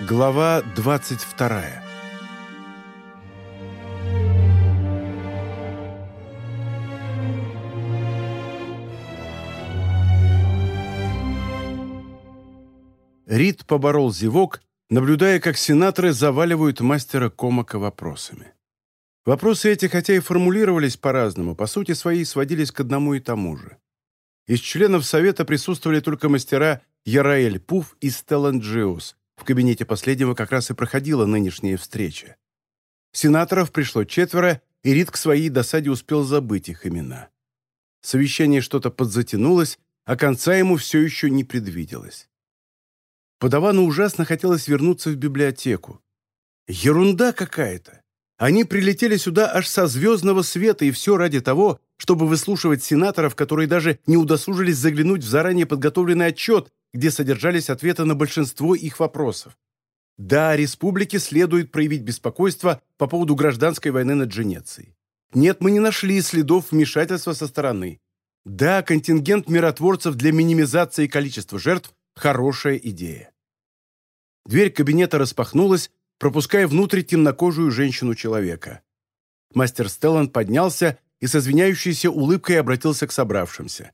Глава 22 Рид поборол зевок, наблюдая, как сенаторы заваливают мастера Комака вопросами. Вопросы эти, хотя и формулировались по-разному, по сути своей сводились к одному и тому же. Из членов Совета присутствовали только мастера Яраэль Пуф и Стеллан Джиус. В кабинете последнего как раз и проходила нынешняя встреча. Сенаторов пришло четверо, и Рид к своей досаде успел забыть их имена. Совещание что-то подзатянулось, а конца ему все еще не предвиделось. Подавану ужасно хотелось вернуться в библиотеку. Ерунда какая-то. Они прилетели сюда аж со звездного света, и все ради того, чтобы выслушивать сенаторов, которые даже не удосужились заглянуть в заранее подготовленный отчет, где содержались ответы на большинство их вопросов. Да, республике следует проявить беспокойство по поводу гражданской войны над Дженецией. Нет, мы не нашли следов вмешательства со стороны. Да, контингент миротворцев для минимизации количества жертв – хорошая идея. Дверь кабинета распахнулась, пропуская внутрь темнокожую женщину-человека. Мастер Стеллан поднялся и с извиняющейся улыбкой обратился к собравшимся.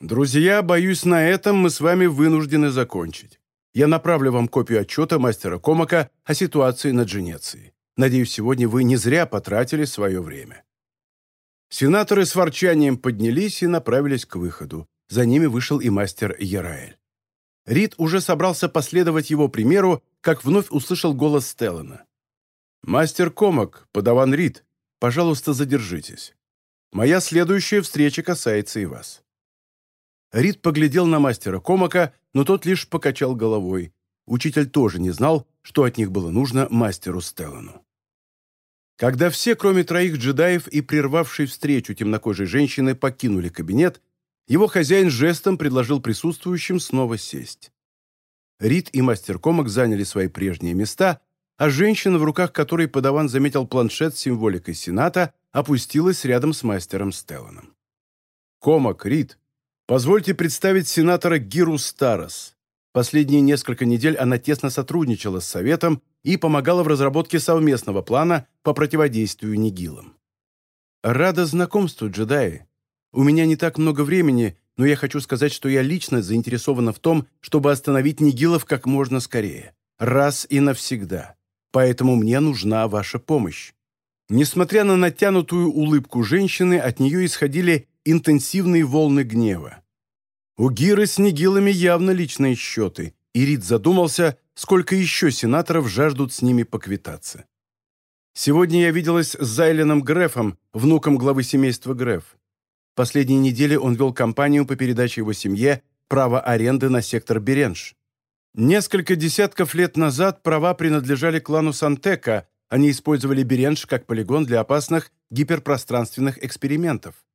«Друзья, боюсь, на этом мы с вами вынуждены закончить. Я направлю вам копию отчета мастера Комака о ситуации на Дженеции. Надеюсь, сегодня вы не зря потратили свое время». Сенаторы с ворчанием поднялись и направились к выходу. За ними вышел и мастер Яраэль. Рид уже собрался последовать его примеру, как вновь услышал голос Стеллана. «Мастер Комак, подаван Рид, пожалуйста, задержитесь. Моя следующая встреча касается и вас». Рид поглядел на мастера Комака, но тот лишь покачал головой. Учитель тоже не знал, что от них было нужно мастеру Стеллану. Когда все, кроме троих джедаев и прервавшей встречу темнокожей женщины, покинули кабинет, его хозяин жестом предложил присутствующим снова сесть. Рид и мастер Комок заняли свои прежние места, а женщина, в руках которой подаван заметил планшет с символикой Сената, опустилась рядом с мастером Стелланом. «Комок, Рид, позвольте представить сенатора Гиру Старос. Последние несколько недель она тесно сотрудничала с Советом и помогала в разработке совместного плана по противодействию Нигилам. «Рада знакомству, джедаи. У меня не так много времени, но я хочу сказать, что я лично заинтересована в том, чтобы остановить Нигилов как можно скорее. Раз и навсегда. Поэтому мне нужна ваша помощь». Несмотря на натянутую улыбку женщины, от нее исходили интенсивные волны гнева. У Гиры с Нигилами явно личные счеты, и Рид задумался, сколько еще сенаторов жаждут с ними поквитаться. Сегодня я виделась с Зайленом Грефом, внуком главы семейства Греф. Последние недели он вел кампанию по передаче его семье права аренды на сектор Беренж. Несколько десятков лет назад права принадлежали клану Сантека, они использовали Беренж как полигон для опасных гиперпространственных экспериментов.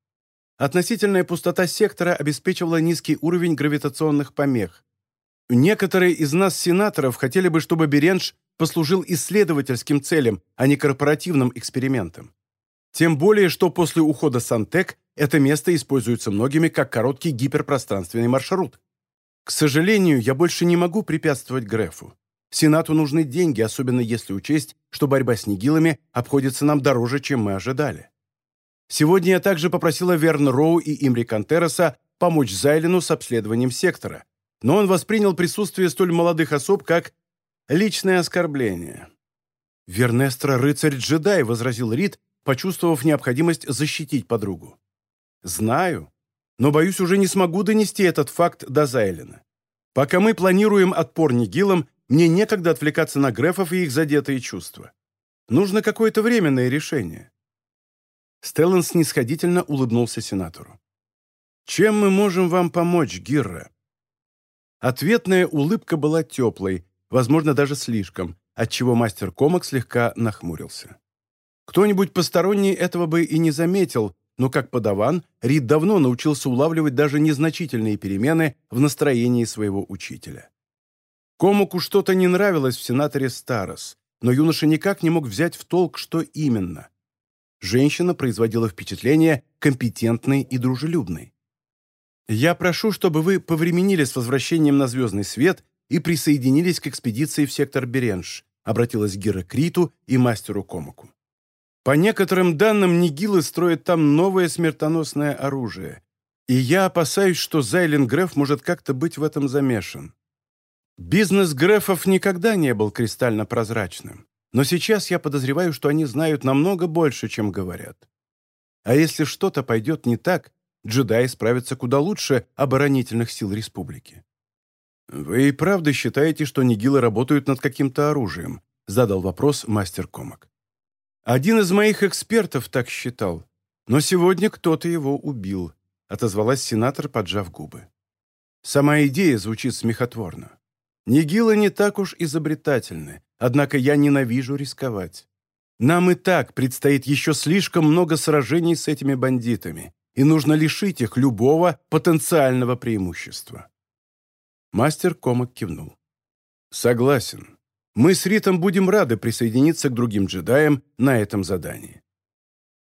Относительная пустота сектора обеспечивала низкий уровень гравитационных помех. Некоторые из нас, сенаторов, хотели бы, чтобы Беренж послужил исследовательским целям, а не корпоративным экспериментам. Тем более, что после ухода Сантек это место используется многими как короткий гиперпространственный маршрут. К сожалению, я больше не могу препятствовать Грефу. Сенату нужны деньги, особенно если учесть, что борьба с Нигилами обходится нам дороже, чем мы ожидали. Сегодня я также попросила Верна Роу и Имри Кантероса помочь Зайлену с обследованием сектора, но он воспринял присутствие столь молодых особ как личное оскорбление. «Вернестра – рыцарь-джедай», – возразил Рид, почувствовав необходимость защитить подругу. «Знаю, но, боюсь, уже не смогу донести этот факт до Зайлена. Пока мы планируем отпор Нигилам, мне некогда отвлекаться на Грефов и их задетые чувства. Нужно какое-то временное решение». Стеллан снисходительно улыбнулся сенатору. «Чем мы можем вам помочь, Гирра?» Ответная улыбка была теплой, возможно, даже слишком, отчего мастер Комок слегка нахмурился. Кто-нибудь посторонний этого бы и не заметил, но как подаван Рид давно научился улавливать даже незначительные перемены в настроении своего учителя. Комуку что-то не нравилось в сенаторе Старос, но юноша никак не мог взять в толк, что именно. Женщина производила впечатление компетентной и дружелюбной. «Я прошу, чтобы вы повременили с возвращением на звездный свет и присоединились к экспедиции в сектор Беренж, обратилась Гера к Риту и мастеру Комаку. По некоторым данным, Нигилы строят там новое смертоносное оружие, и я опасаюсь, что Зайлен Греф может как-то быть в этом замешан. Бизнес Грефов никогда не был кристально прозрачным, но сейчас я подозреваю, что они знают намного больше, чем говорят. А если что-то пойдет не так, джедаи справятся куда лучше оборонительных сил республики. «Вы и правда считаете, что нигилы работают над каким-то оружием?» — задал вопрос мастер Комок. «Один из моих экспертов так считал, но сегодня кто-то его убил», — отозвалась сенатор, поджав губы. «Сама идея звучит смехотворно. Нигилы не так уж изобретательны, однако я ненавижу рисковать. Нам и так предстоит еще слишком много сражений с этими бандитами, и нужно лишить их любого потенциального преимущества». Мастер Комок кивнул. «Согласен. Мы с Ритом будем рады присоединиться к другим джедаям на этом задании».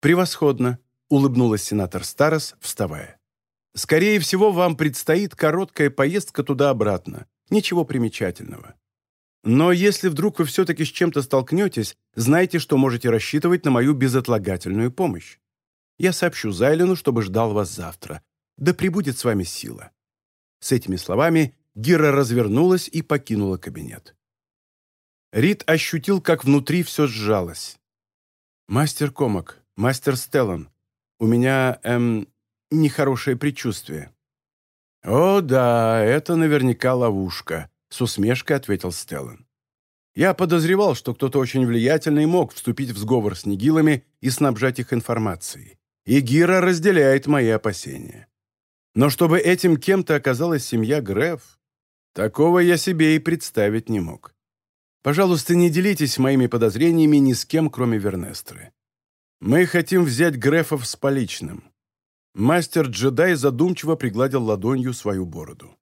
«Превосходно», — улыбнулась сенатор Старос, вставая. «Скорее всего, вам предстоит короткая поездка туда-обратно. Ничего примечательного. Но если вдруг вы все-таки с чем-то столкнетесь, знайте, что можете рассчитывать на мою безотлагательную помощь. Я сообщу Зайлену, чтобы ждал вас завтра. Да пребудет с вами сила». С этими словами Гира развернулась и покинула кабинет. Рид ощутил, как внутри все сжалось. «Мастер Комок, мастер Стеллан, у меня, эм, нехорошее предчувствие». «О, да, это наверняка ловушка», — с усмешкой ответил Стеллан. «Я подозревал, что кто-то очень влиятельный мог вступить в сговор с Нигилами и снабжать их информацией. И Гира разделяет мои опасения. Но чтобы этим кем-то оказалась семья Греф, Такого я себе и представить не мог. Пожалуйста, не делитесь моими подозрениями ни с кем, кроме Вернестры. Мы хотим взять Грефов с поличным. Мастер-джедай задумчиво пригладил ладонью свою бороду.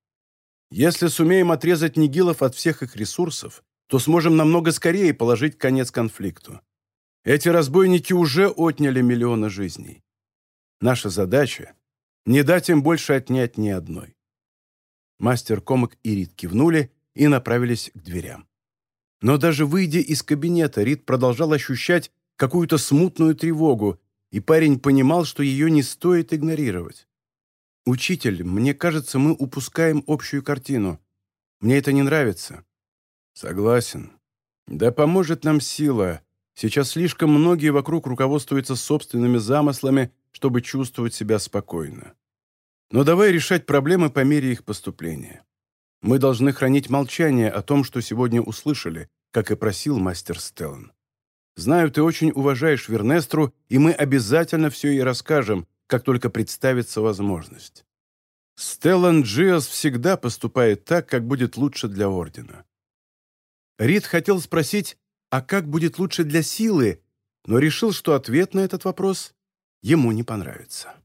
Если сумеем отрезать нигилов от всех их ресурсов, то сможем намного скорее положить конец конфликту. Эти разбойники уже отняли миллионы жизней. Наша задача — не дать им больше отнять ни одной. Мастер Комок и Рид кивнули и направились к дверям. Но даже выйдя из кабинета, Рид продолжал ощущать какую-то смутную тревогу, и парень понимал, что ее не стоит игнорировать. «Учитель, мне кажется, мы упускаем общую картину. Мне это не нравится». «Согласен. Да поможет нам сила. Сейчас слишком многие вокруг руководствуются собственными замыслами, чтобы чувствовать себя спокойно. Но давай решать проблемы по мере их поступления. Мы должны хранить молчание о том, что сегодня услышали, как и просил мастер Стеллан. Знаю, ты очень уважаешь Вернестру, и мы обязательно все ей расскажем, как только представится возможность. Стеллан Джиас всегда поступает так, как будет лучше для Ордена. Рид хотел спросить, а как будет лучше для силы, но решил, что ответ на этот вопрос ему не понравится.